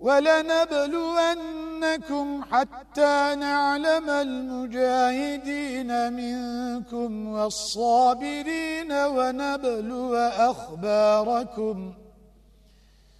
ولنبلونكم حتى نعلم المجاهدين منكم والصابرين ونبلو أخباركم.